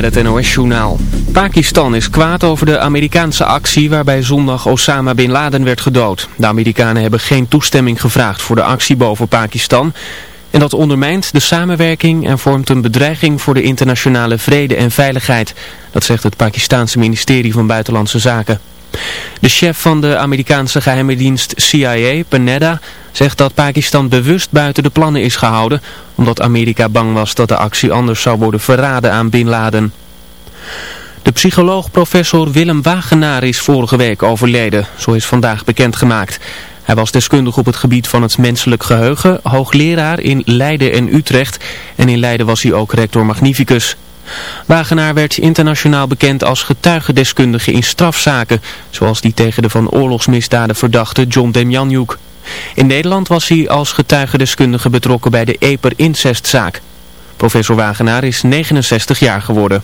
met het NOS-journaal. Pakistan is kwaad over de Amerikaanse actie waarbij zondag Osama Bin Laden werd gedood. De Amerikanen hebben geen toestemming gevraagd voor de actie boven Pakistan. En dat ondermijnt de samenwerking en vormt een bedreiging voor de internationale vrede en veiligheid. Dat zegt het Pakistanse ministerie van Buitenlandse Zaken. De chef van de Amerikaanse geheime dienst CIA, Panetta, zegt dat Pakistan bewust buiten de plannen is gehouden, omdat Amerika bang was dat de actie anders zou worden verraden aan Bin Laden. De psycholoog professor Willem Wagenaar is vorige week overleden, zo is vandaag bekendgemaakt. Hij was deskundig op het gebied van het menselijk geheugen, hoogleraar in Leiden en Utrecht en in Leiden was hij ook rector magnificus. Wagenaar werd internationaal bekend als getuigendeskundige in strafzaken, zoals die tegen de van oorlogsmisdaden verdachte John Demjanjuk. In Nederland was hij als getuigendeskundige betrokken bij de Eper incestzaak. Professor Wagenaar is 69 jaar geworden.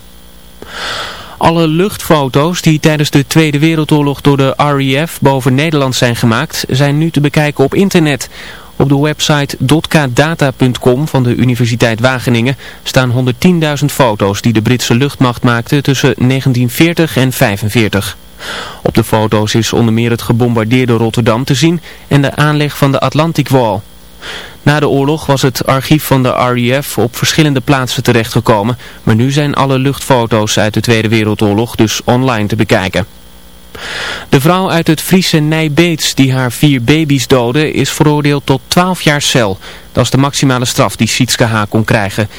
Alle luchtfoto's die tijdens de Tweede Wereldoorlog door de RAF boven Nederland zijn gemaakt, zijn nu te bekijken op internet. Op de website dotkdata.com van de Universiteit Wageningen staan 110.000 foto's die de Britse luchtmacht maakte tussen 1940 en 1945. Op de foto's is onder meer het gebombardeerde Rotterdam te zien en de aanleg van de Atlantic Wall. Na de oorlog was het archief van de RAF op verschillende plaatsen terechtgekomen, maar nu zijn alle luchtfoto's uit de Tweede Wereldoorlog dus online te bekijken. De vrouw uit het Friese Nijbeets die haar vier baby's doodde is veroordeeld tot 12 jaar cel. Dat is de maximale straf die Sietske H. kon krijgen.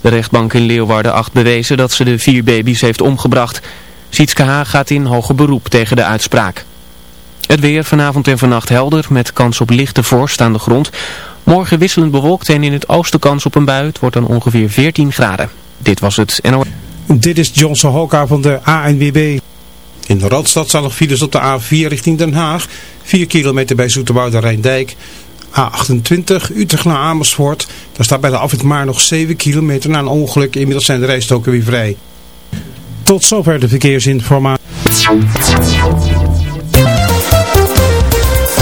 De rechtbank in Leeuwarden acht bewezen dat ze de vier baby's heeft omgebracht. Sietske H. gaat in hoger beroep tegen de uitspraak. Het weer vanavond en vannacht helder met kans op lichte vorst aan de grond. Morgen wisselend bewolkt en in het oosten kans op een bui. Het wordt dan ongeveer 14 graden. Dit was het NOS. Dit is Johnson Hoka van de ANWB. In de Randstad staan nog files op de A4 richting Den Haag. 4 kilometer bij Zoeterwoude Rijndijk. A28 Utrecht naar Amersfoort. Daar staat bij de afrit maar nog 7 kilometer na een ongeluk. Inmiddels zijn de rijstoken weer vrij. Tot zover de verkeersinformatie.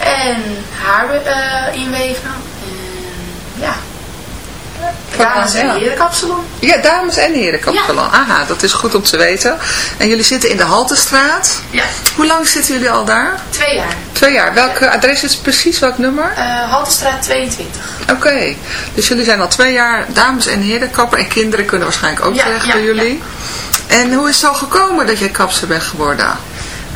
En haar eh, inweven. En ja, dames en ja. heren kapsalon. Ja, dames en heren kapsalon. Aha, dat is goed om te weten. En jullie zitten in de Haltestraat. Ja, Hoe lang zitten jullie al daar? twee jaar. Twee jaar. Welk adres is precies? Welk nummer? Eh Haltestraat 22. Oké, dus jullie zijn al twee jaar dames en heren kapper en kinderen kunnen waarschijnlijk ook Ja, terecht ja, bij jullie. En hoe is het zo gekomen dat je kapster bent geworden?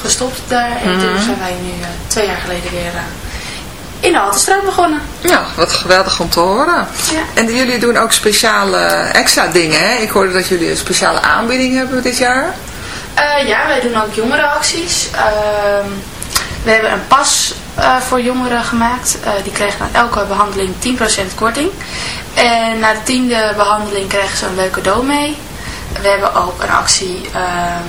gestopt daar. En Mhm. toen zijn wij nu eh, twee jaar geleden weer eh, in de Haltestraat begonnen. Ja, wat geweldig om te horen. Ja. En jullie doen ook speciale extra dingen, hè? Ik hoorde dat jullie een speciale aanbieding hebben dit jaar. Eh, ja, wij doen ook jongerenacties. Ehm, we hebben een pas eh, voor jongeren gemaakt. Eh, die krijgen na elke behandeling 10% korting. En na de tiende behandeling krijgen ze een leuk cadeau mee. We hebben ook een actie, ehm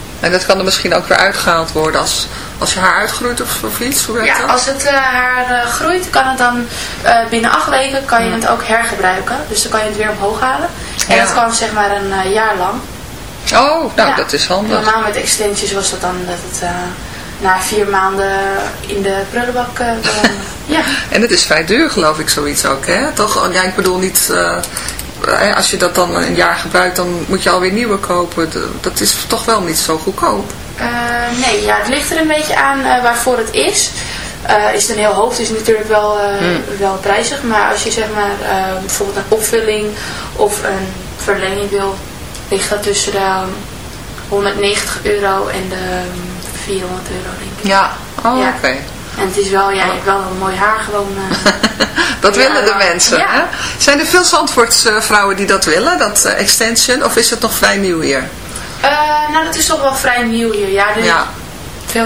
En dat kan er misschien ook weer uitgehaald worden als, als je haar uitgroeit of, of iets? Hoe werkt Ja, dat? als het eh, haar eh, groeit, kan het dan eh, binnen acht weken kan je het ook hergebruiken. Dus dan kan je het weer omhoog halen. En Ja. dat kan zeg maar een jaar lang. Oh, nou Ja. dat is handig. Normaal met extensions was dat dan dat het na vier maanden in de prullenbak belandde. ja. En het is vrij duur geloof ik zoiets ook, hè? Toch? Ja, ik bedoel niet... als je dat dan een jaar gebruikt, dan moet je alweer nieuwe kopen. Dat is toch wel niet zo goedkoop. Eh, nee, ja, het ligt er een beetje aan eh, waarvoor het is. Eh, is het een heel hoofd, is het natuurlijk wel, Hmm. wel prijzig. Maar als je zeg maar bijvoorbeeld een opvulling of een verlenging wil, ligt dat tussen de 190 euro en de 400 euro denk ik. Ja. Oh, Ja. oké. En het is wel, ja, hebt wel een mooi haar gewoon. eh, Dat Ja, willen de mensen, Ja. hè? Zijn er veel Zandvoortse vrouwen die dat willen, dat eh, extension? Of is het nog vrij nieuw hier? eh, nou, dat is toch wel vrij nieuw hier. Ja, er Ja. veel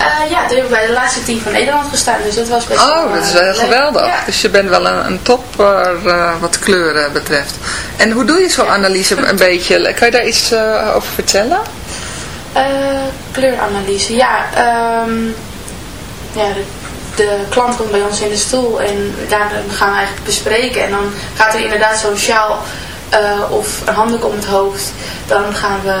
Eh, ja, toen heb ik bij de laatste team van Nederland gestaan. Dus dat was best wel, Oh, dat is eh, wel geweldig. Ja. Dus je bent wel een, een topper eh, wat kleuren betreft. En hoe doe je zo'n analyse een beetje? Kan je daar iets over vertellen? Kleuranalyse, ja. ehm, ja de, de klant komt bij ons in de stoel en daar gaan we eigenlijk bespreken. En dan gaat er inderdaad zo'n sjaal of een handdoek om het hoofd. Dan gaan we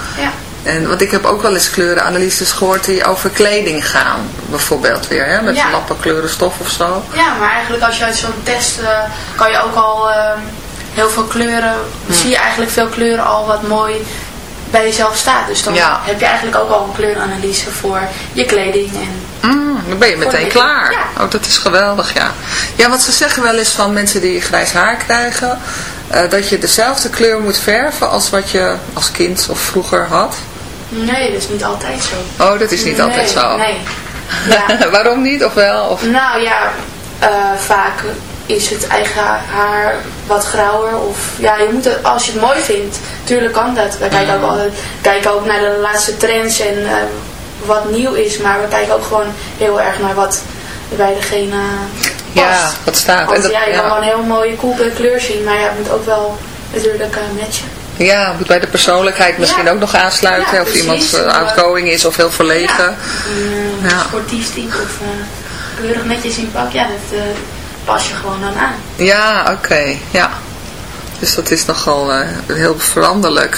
Ja. En, want ik heb ook wel eens kleurenanalyses gehoord die over kleding gaan. Bijvoorbeeld weer, hè, met Ja. lappen kleurenstof of zo. Ja, maar eigenlijk als je uit zo'n test eh, kan je ook al ehm, heel veel kleuren, zie je eigenlijk veel kleuren al wat mooi bij jezelf staat. Dus dan Ja. heb je eigenlijk ook al een kleuranalyse voor je kleding. En, Mm, dan ben je meteen klaar. Ja. Oh, dat is geweldig, ja. Ja, want ze zeggen wel eens van mensen die grijs haar krijgen... eh, dat je dezelfde kleur moet verven als wat je als kind of vroeger had. nee, dat is niet altijd zo. Oh, dat is niet Nee, altijd zo. Nee. Ja. Waarom niet? Of wel? Of... nou ja, eh, vaak is het eigen haar wat grauwer. Of ja, je moet het, als je het mooi vindt, tuurlijk kan dat. We kijken ook, altijd, kijken ook naar de laatste trends en eh, wat nieuw is. Maar we kijken ook gewoon heel erg naar wat bij degene past. Ja, wat staat. Want En dat- ja, je kan wel een heel mooie en kleur zien, maar ja, het moet ook wel natuurlijk uh, matchen. Ja, moet bij de persoonlijkheid misschien Ja. ook nog aansluiten. Ja, of iemand uh, Of, outgoing is of heel verlegen. Ja. sportief type of uh, keurig netjes in pak, ja, dat uh, pas je gewoon dan aan. Ja, oké. Ja. Dus dat is nogal heel veranderlijk.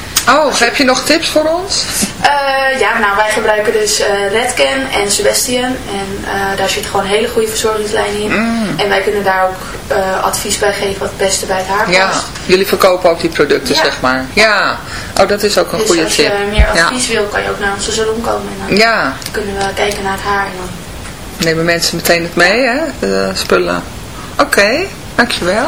Oh, heb je nog tips voor ons? Eh, ja, nou wij gebruiken dus eh Redken en Sebastian. En eh, daar zit gewoon een hele goede verzorgingslijn in. Mm. En wij kunnen daar ook advies bij geven wat het beste bij het haar past. Ja, jullie verkopen ook die producten, Ja. zeg maar. Ja, oh dat is ook een Dus goede als tip. je meer ja. advies wil, kan je ook naar onze salon komen. En dan ja, kunnen we kijken naar het haar. En dan nemen mensen meteen het mee, hè, de spullen. Oké, dankjewel.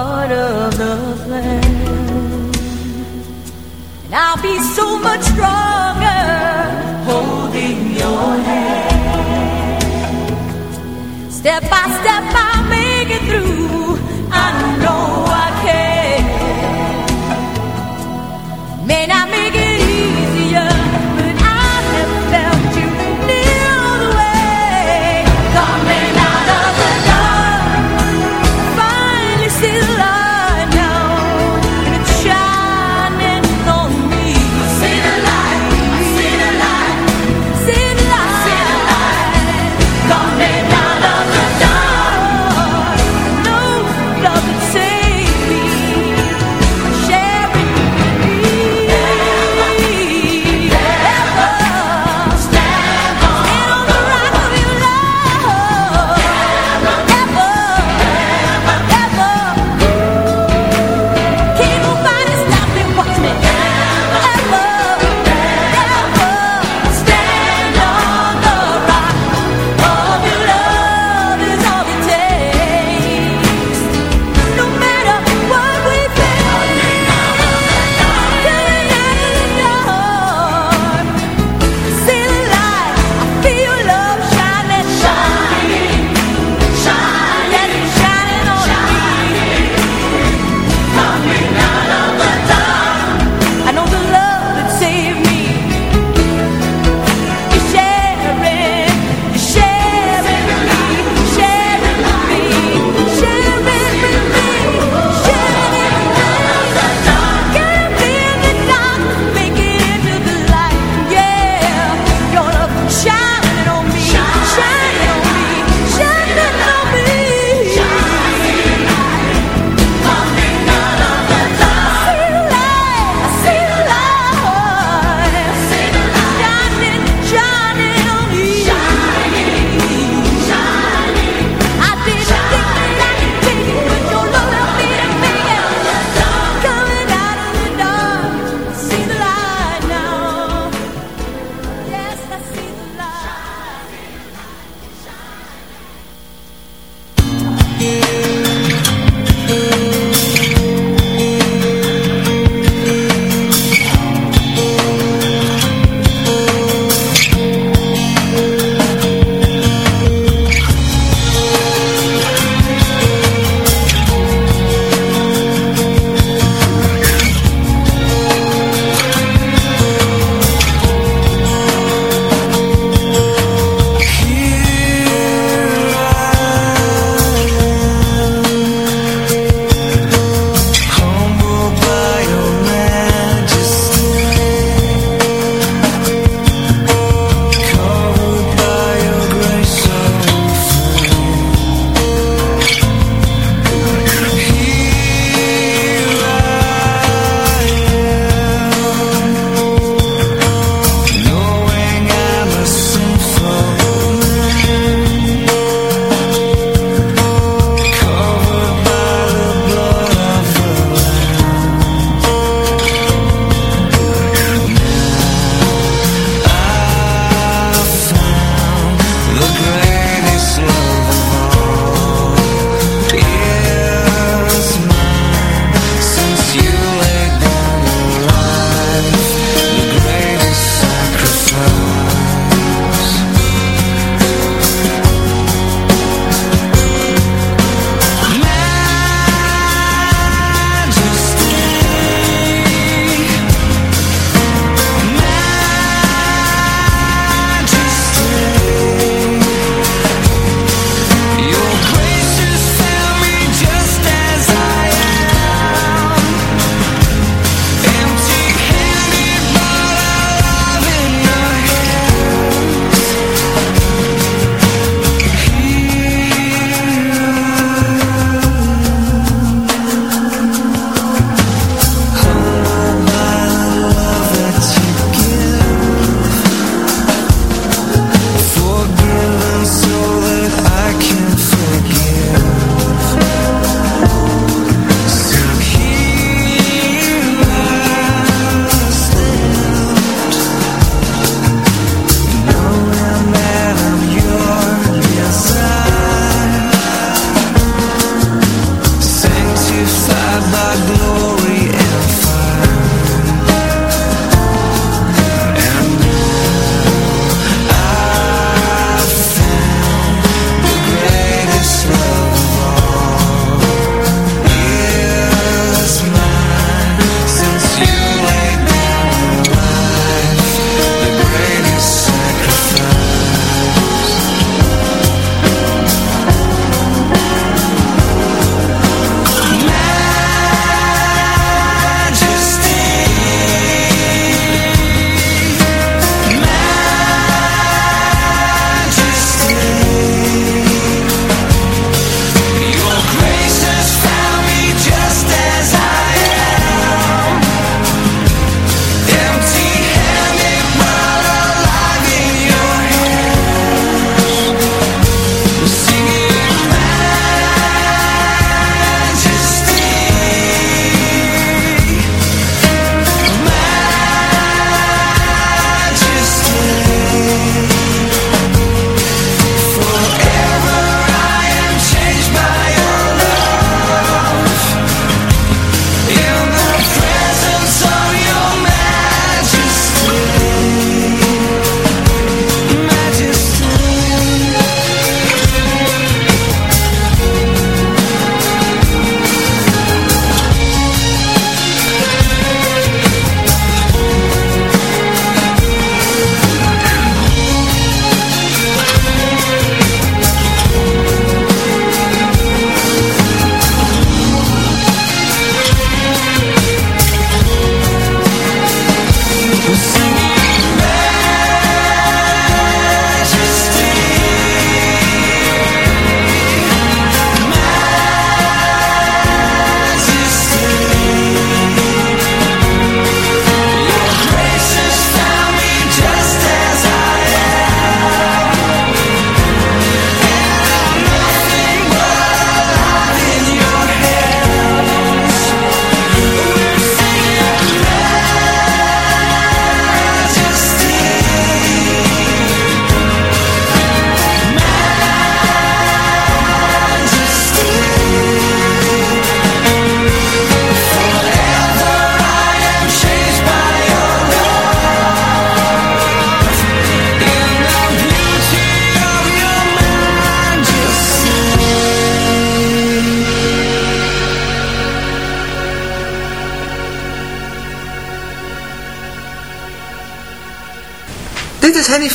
Part of the plan. And I'll be so much stronger holding your hand. Step by step, I'll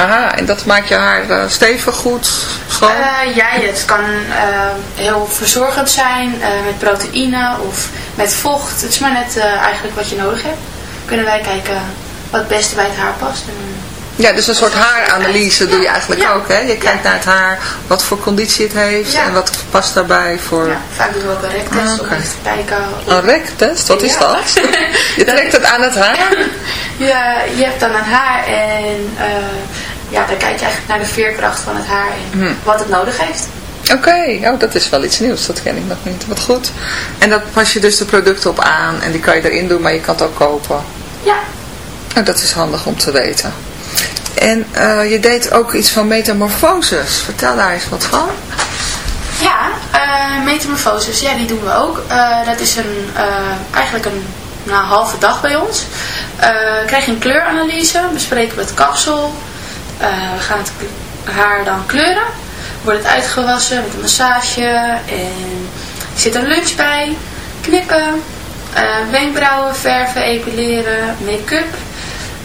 Aha, en dat maakt je haar uh, stevig, goed, schoon? Uh, ja, het kan uh, heel verzorgend zijn met proteïne of met vocht. Het is maar net eigenlijk wat je nodig hebt. Kunnen wij kijken wat het beste bij het haar past. En, ja, dus een soort haaranalyse doe je eigenlijk ja. ook, hè? Je kijkt naar het haar, wat voor conditie het heeft en wat past daarbij voor... Ja, vaak doen we ook een rektest Ah, om even te kijken. Een rektest? Wat is dat? Je trekt het aan het haar? Ja, je hebt dan een haar en eh, ja, dan kijk je eigenlijk naar de veerkracht van het haar en Hm. wat het nodig heeft. Oké, oh, dat is wel iets nieuws, dat ken ik nog niet. Wat goed. En daar pas je dus de producten op aan en die kan je erin doen, maar je kan het ook kopen. Ja. Nou, dat is handig om te weten. En eh, je deed ook iets van metamorfoses. Vertel daar eens wat van. Ja, metamorfoses, ja, die doen we ook. Eh, dat is een, eigenlijk een nou, halve dag bij ons. Krijg je een kleuranalyse, bespreken we het kapsel. Eh, we gaan het haar dan kleuren. Wordt het uitgewassen met een massage. En er zit een lunch bij. Knippen. eh, wenkbrauwen verven, epileren, make-up.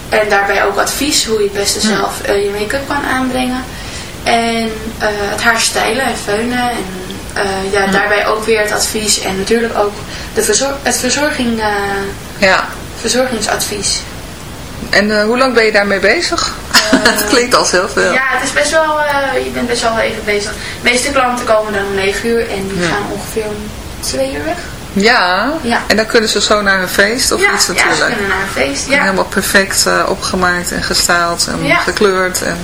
En daarbij ook advies hoe je het beste zelf eh, je make-up kan aanbrengen. En eh, het haar stijlen en feunen. En eh, ja, daarbij ook weer het advies. En natuurlijk ook de verzor het verzorging, eh, Ja. verzorgingsadvies. En eh, hoe lang ben je daarmee bezig? Het klinkt als heel veel. Ja, het is best wel, eh, je bent best wel even bezig. De meeste klanten komen dan om 9 uur en die Ja. gaan ongeveer om 2 uur weg. Ja. Ja. En dan kunnen ze zo naar hun feest of ja, iets ja, natuurlijk. ze kunnen naar een feest. Ja. Helemaal perfect eh, opgemaakt en gestyled en Ja. gekleurd en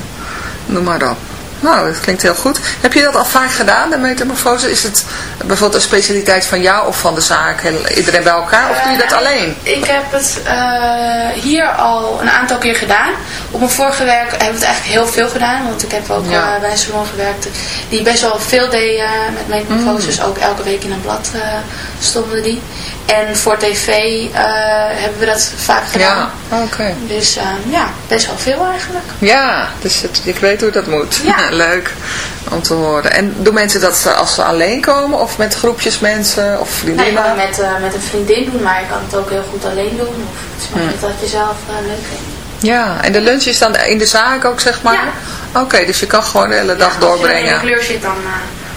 noem maar op. Nou, dat klinkt heel goed. Heb je dat al vaak gedaan, de metamorfose? Is het bijvoorbeeld een specialiteit van jou of van de zaak? Iedereen bij elkaar? Of doe je dat Eh, alleen? Ik heb het eh, hier al een aantal keer gedaan. Op mijn vorige werk hebben we het eigenlijk heel veel gedaan. Want ik heb ook Ja. eh, bij een salon gewerkt die best wel veel deed eh, met metamorfoses. Mm. Ook elke week in een blad stonden die. En voor tv hebben we dat vaak gedaan. Ja, oké. Dus eh, ja, best wel veel eigenlijk. Ja, dus het, ik weet hoe dat moet. Ja. Leuk om te horen. En doen mensen dat als ze alleen komen of met groepjes mensen of Nou, je vriendinnen? kan het met, eh, met een vriendin doen, maar je kan het ook heel goed alleen doen. Of het is maar Hmm. wat je zelf eh, leuk vindt. Ja, en de lunch is dan in de zaak ook, zeg maar? Oké, dus je kan gewoon de hele dag Als je in doorbrengen. de kleur zit, dan eh,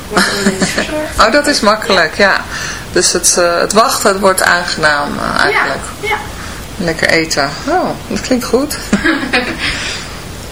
wordt een verzorgd. Oh, dat is makkelijk, ja. Dus het, het wachten het wordt aangenaam eigenlijk. Ja, ja. Lekker eten. Oh, dat klinkt goed.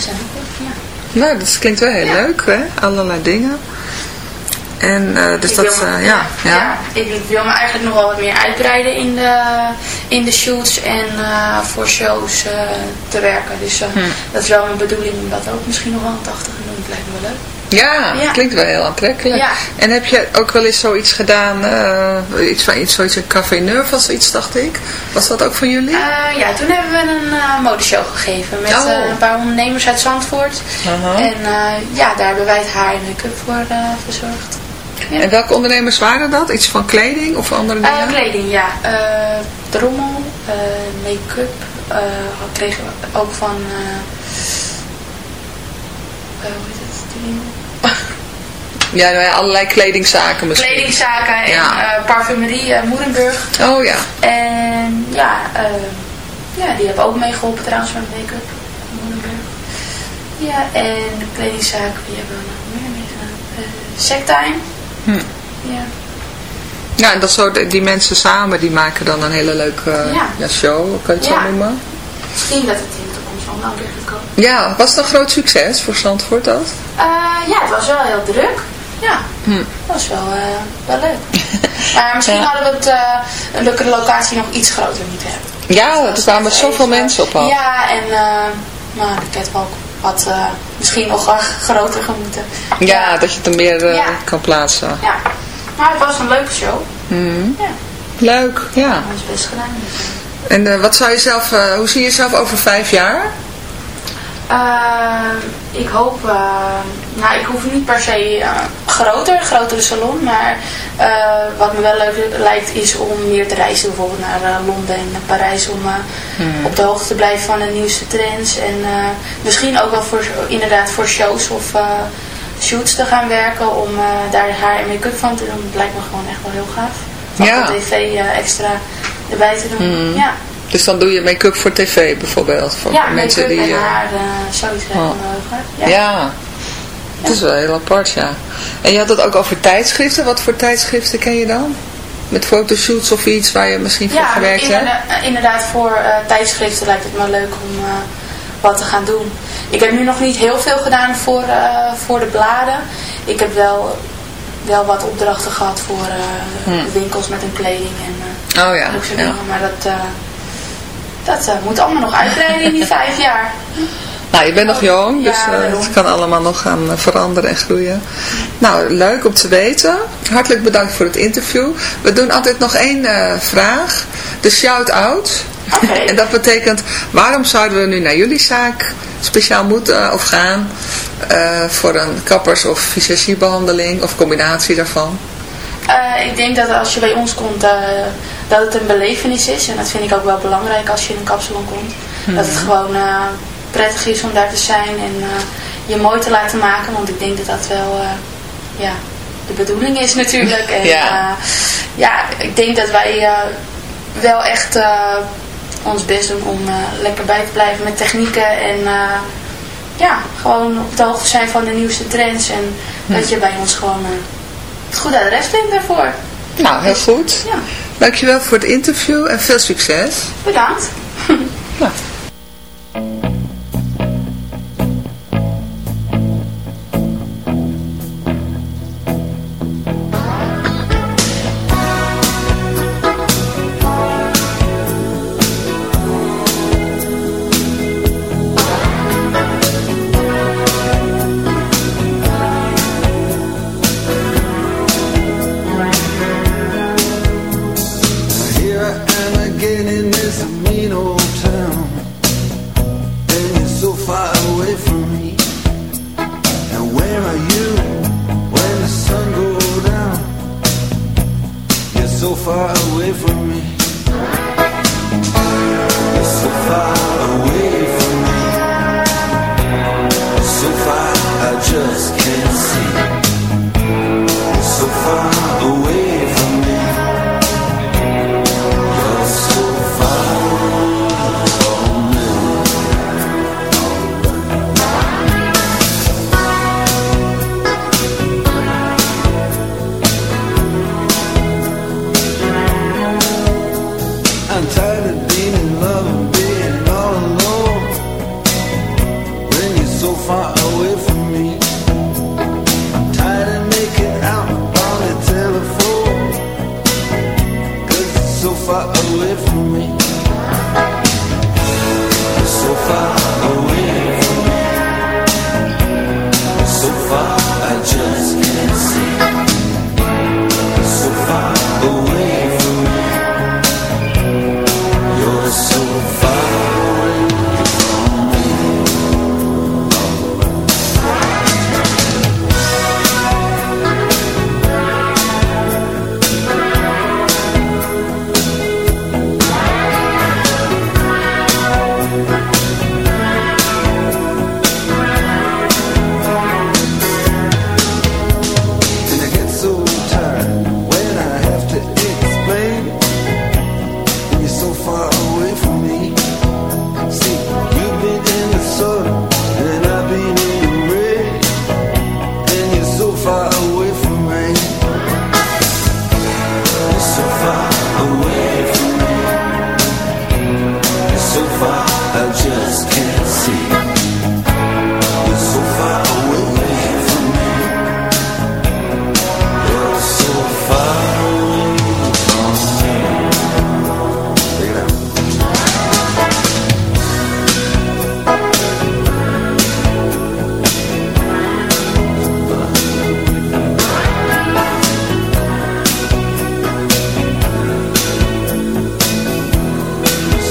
ja. Nou, dat klinkt wel heel Ja. leuk, hè? Allerlei dingen. En eh, dus Ik dat, wil me- eh, ja, ja. ik wil me eigenlijk nog wel wat meer uitbreiden in de, in de shoots en eh, voor shows te werken. Dus Hm. dat is wel mijn bedoeling om dat ook misschien nog wel een 80 te doen. Dat lijkt me wel leuk. Ja, Ja. klinkt wel heel aantrekkelijk. Ja. En heb je ook wel eens zoiets gedaan, eh, iets van iets, zoiets een Café Neuf of zoiets, dacht ik? Was dat ook van jullie? Eh, ja, toen hebben we een eh, modeshow gegeven met Oh. een paar ondernemers uit Zandvoort. En ja, daar hebben wij het haar en make-up voor verzorgd. Ja. En welke ondernemers waren dat? Iets van kleding of andere dingen? kleding, ja. Drommel, make-up kregen we ook van... hoe heet Ja, nou ja, allerlei kledingzaken misschien. Kledingzaken en Ja. eh, parfumerie eh, Moerenburg. Oh ja. En ja, eh, ja, die hebben ook meegeholpen trouwens met make-up. Moerenburg. Ja, en de kledingzaak, die hebben we nog meer meegedaan. Uh, Sectime. Hm. Ja. Ja, en dat zo, die mensen samen, die maken dan een hele leuke Ja. ja, show, kan je het Ja. zo noemen? Misschien dat het in de toekomst van Anker gekomen. Ja, was het een groot succes voor Zandvoort dat? Eh, ja, het was wel heel druk. Ja, Hm. dat was wel, eh, wel leuk. maar misschien Ja. hadden we het, eh, de locatie nog iets groter moeten hebben. Ja, er kwamen Dat zoveel mensen op af. Ja, en uh, nou, de catwalk had eh, misschien nog wel groter gemoeten. Ja, dat je het er meer eh, Ja. kan plaatsen. Ja, maar het was een leuke show. Hm. Ja, Leuk, ja. hebben ons best gedaan. En eh, wat zou je zelf, eh, hoe zie je jezelf over vijf jaar? Ik hoop, eh, nou ik hoef niet per se eh, groter, grotere salon, maar eh, wat me wel leuk lijkt is om meer te reizen, bijvoorbeeld naar Londen en naar Parijs, om Hmm. op de hoogte te blijven van de nieuwste trends en misschien ook wel voor, inderdaad voor shows of shoots te gaan werken, om daar haar en make-up van te doen. Dat lijkt me gewoon echt wel heel gaaf. Van Ja. de tv extra erbij te doen. Hmm. Ja. Dus dan doe je make-up voor tv bijvoorbeeld. Voor Ja, mensen die. en eh, haar, eh, Oh. wel heel gaaf. ja. Het is wel heel apart, ja. En je had het ook over tijdschriften. Wat voor tijdschriften ken je dan? Met fotoshoots of iets waar je misschien voor gewerkt hebt? inderdaad, inderdaad voor eh, tijdschriften lijkt het me leuk om eh, wat te gaan doen. Ik heb nu nog niet heel veel gedaan voor, eh, voor de bladen. Ik heb wel, wel wat opdrachten gehad voor eh, Hmm. winkels met een kleding en eh Oh ja, dat soort ja. dingen. Maar dat, eh, dat eh, moet allemaal nog uitbreiden in die vijf jaar. Nou, je bent nog jong, dus Ja, eh, het kan allemaal nog gaan eh, veranderen en groeien. Nou, leuk om te weten. Hartelijk bedankt voor het interview. We doen altijd nog één vraag. De shout-out. Oké. en dat betekent, waarom zouden we nu naar jullie zaak speciaal moeten of gaan voor een kappers- of visagiebehandeling of combinatie daarvan? Ik denk dat als je bij ons komt, dat het een belevenis is. En dat vind ik ook wel belangrijk als je in een kapsalon komt. Dat het gewoon eh, prettig is om daar te zijn en eh, je mooi te laten maken. Want ik denk dat dat wel eh, ja, de bedoeling is natuurlijk. En, Ja. ja. ik denk dat wij wel echt ons best doen om lekker bij te blijven met technieken. En ja, gewoon op de hoogte zijn van de nieuwste trends. En dat je bij ons gewoon... het goede adres vindt daarvoor. Nou, heel goed. Ja, Dankjewel voor het interview en veel succes. bedankt. Here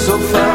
so far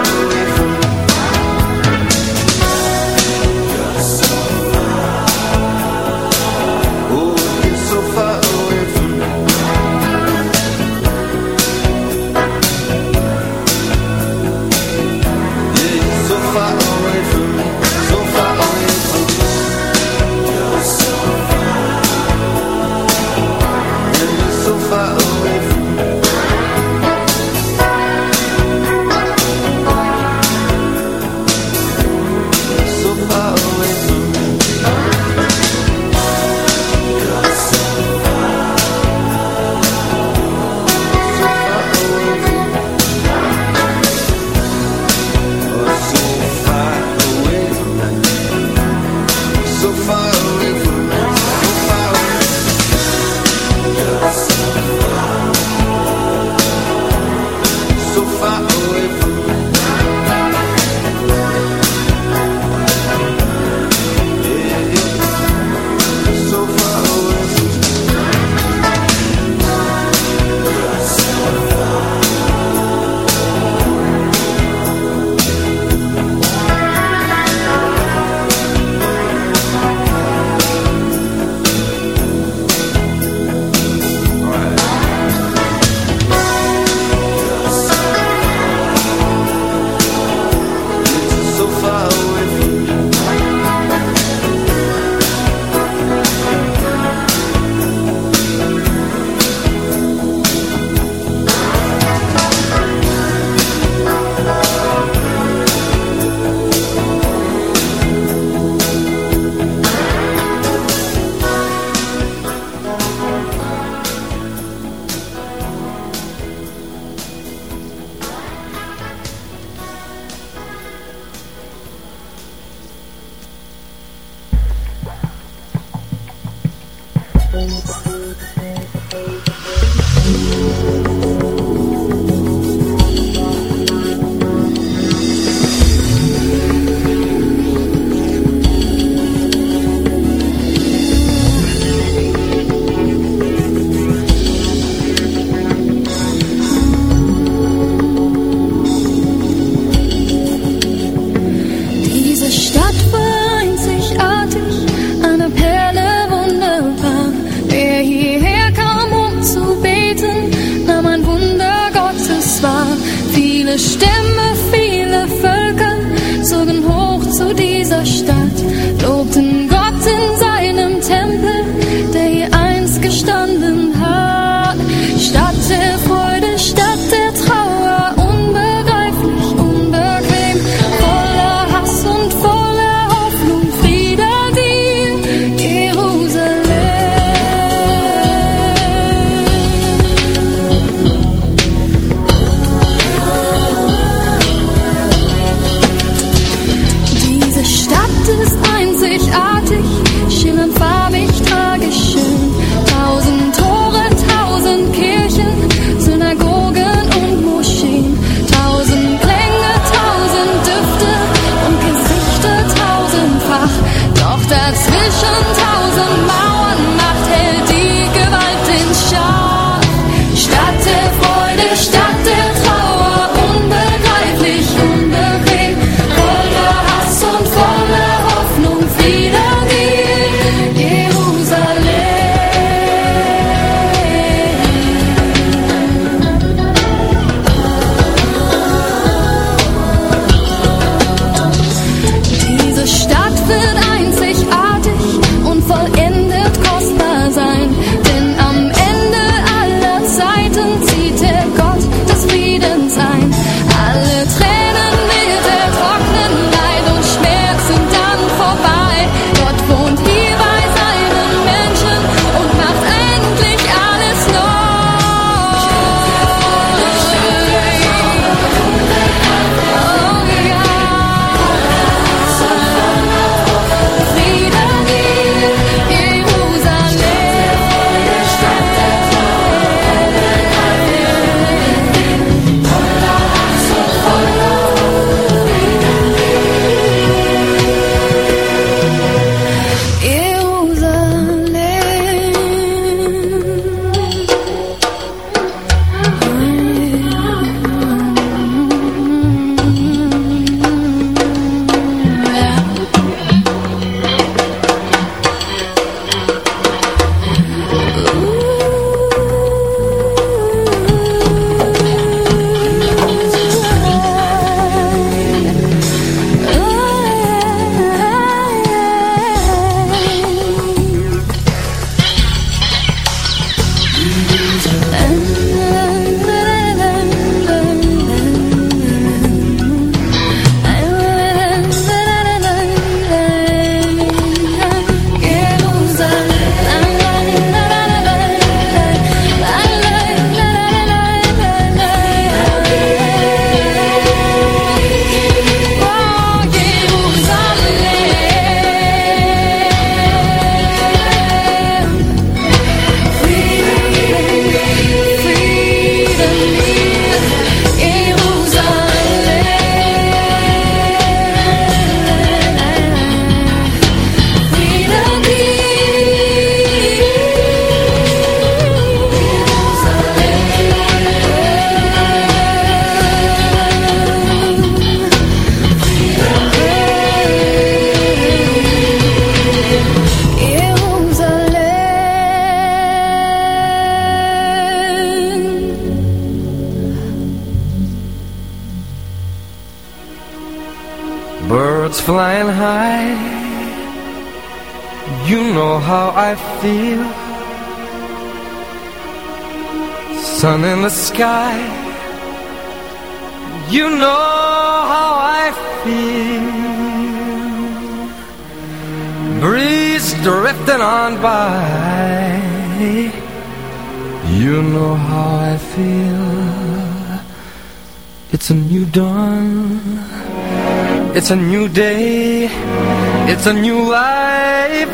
a new life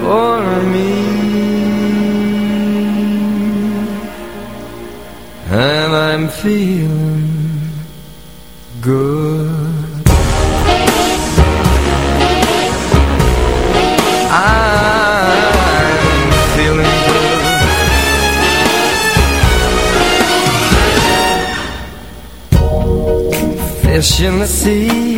for me. And I'm feeling good. I'm feeling good. Fish in the sea,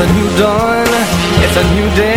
It's a new dawn, it's a new day,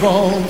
Lord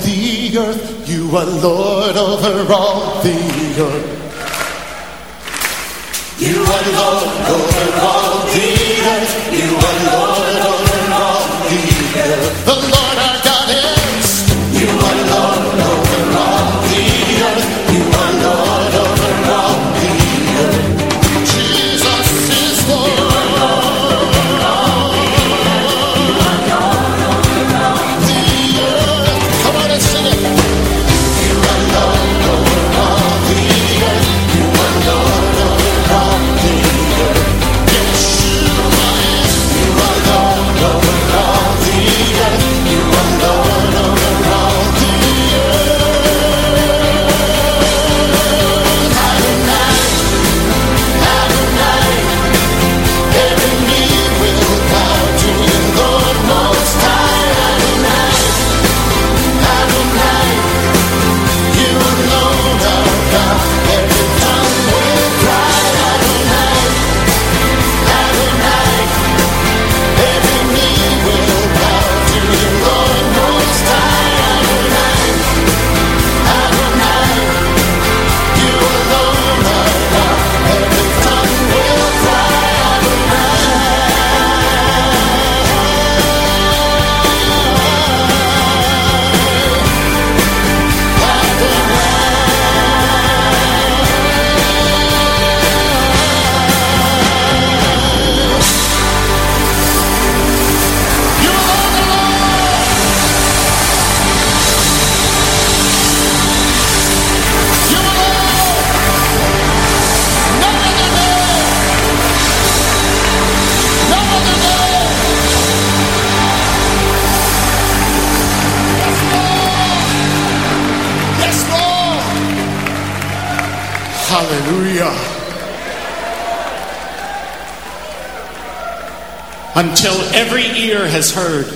has heard,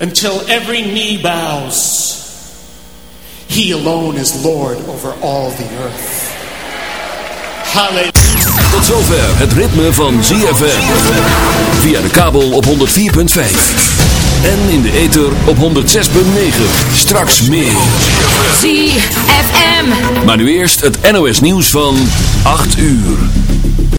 until every knee bows, He alone is Lord over all the earth. Hallelujah. Tot zover het ritme van ZFM. Via de kabel op 104.5. En in de ether op 106.9. Straks meer. ZFM. Maar nu eerst het NOS nieuws van 8 uur.